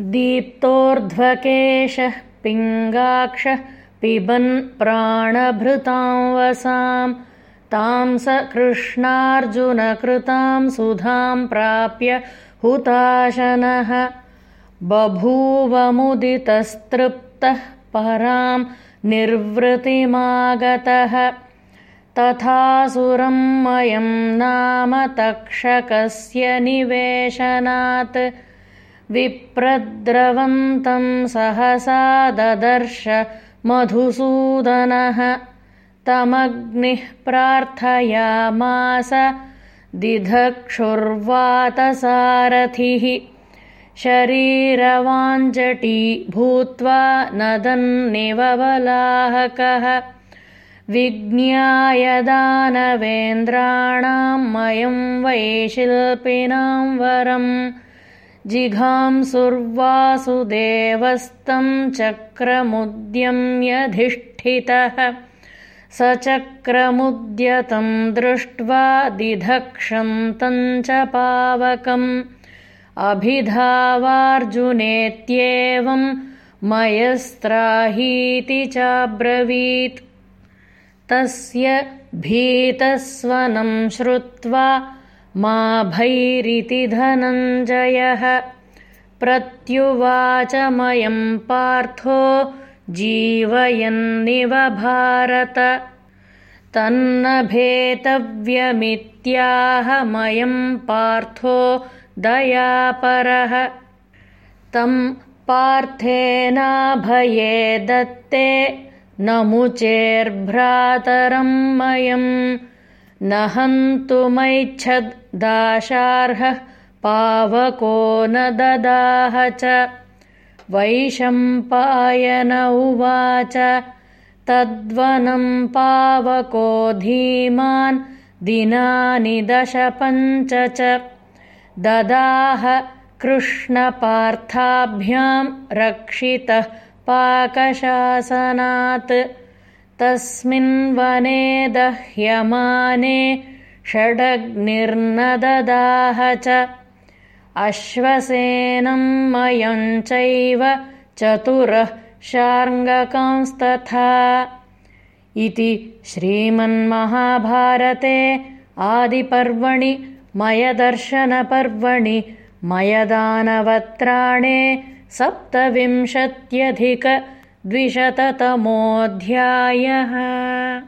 दीप्तोर्ध्वकेशः पिङ्गाक्षः पिबन् प्राणभृतां वसां तां स कृष्णार्जुनकृतां सुधां प्राप्य हुताशनः। बभूवमुदितस्तृप्तः परां निर्वृतिमागतः। तथासुरमयं नाम तक्षकस्य निवेशनात् विप्रद्रवन्तं सहसा ददर्श मधुसूदनः। तमग्निः प्रार्थयामास दिधक्षुर्वातसारथिः। शरीरवाञ्जटी भूत्वा नदन्निवबलाहकः। विज्ञाय दानवेन्द्राणां मयं वैशिल्पिनां वरम् जिघांसुर्वासुदेवस्तं चक्रमुद्यम्यधिष्ठितः स चक्रमुद्यतं दृष्ट्वा दिधक्षन्तं च पावकम्। अभिधावार्जुनेत्येवं मयस्त्राहीति चाब्रवीत्। तस्य भीतस्वनं श्रुत्वा मा भैरिति धनञ्जयः। प्रत्युवाचमयं पार्थो जीवयन्निव भारत। तन्न भेतव्यमित्याहमयं पार्थो दयापरः। तं पार्थेनाभये दत्ते न मुचेर्भ्रातरं मयम् न हन्तुमैच्छद्दाशार्हः पावको न ददाह च। वैशम्पायन उवाच तद्वनं पावको धीमान् दिनानि दशपञ्च च। ददाह कृष्णपार्थाभ्यां रक्षितः पाकशासनात् तस्मिन् वने दह्यमाने षडग्निर्न ददाह च। अश्वसेनं मयं चैव चतुरः शार्ङ्गकांस्तथा। इति श्रीमन्महाभारते आदिपर्वणि मयदर्शनपर्वणि मयदानवत्राणे द्विशततमोऽध्यायः।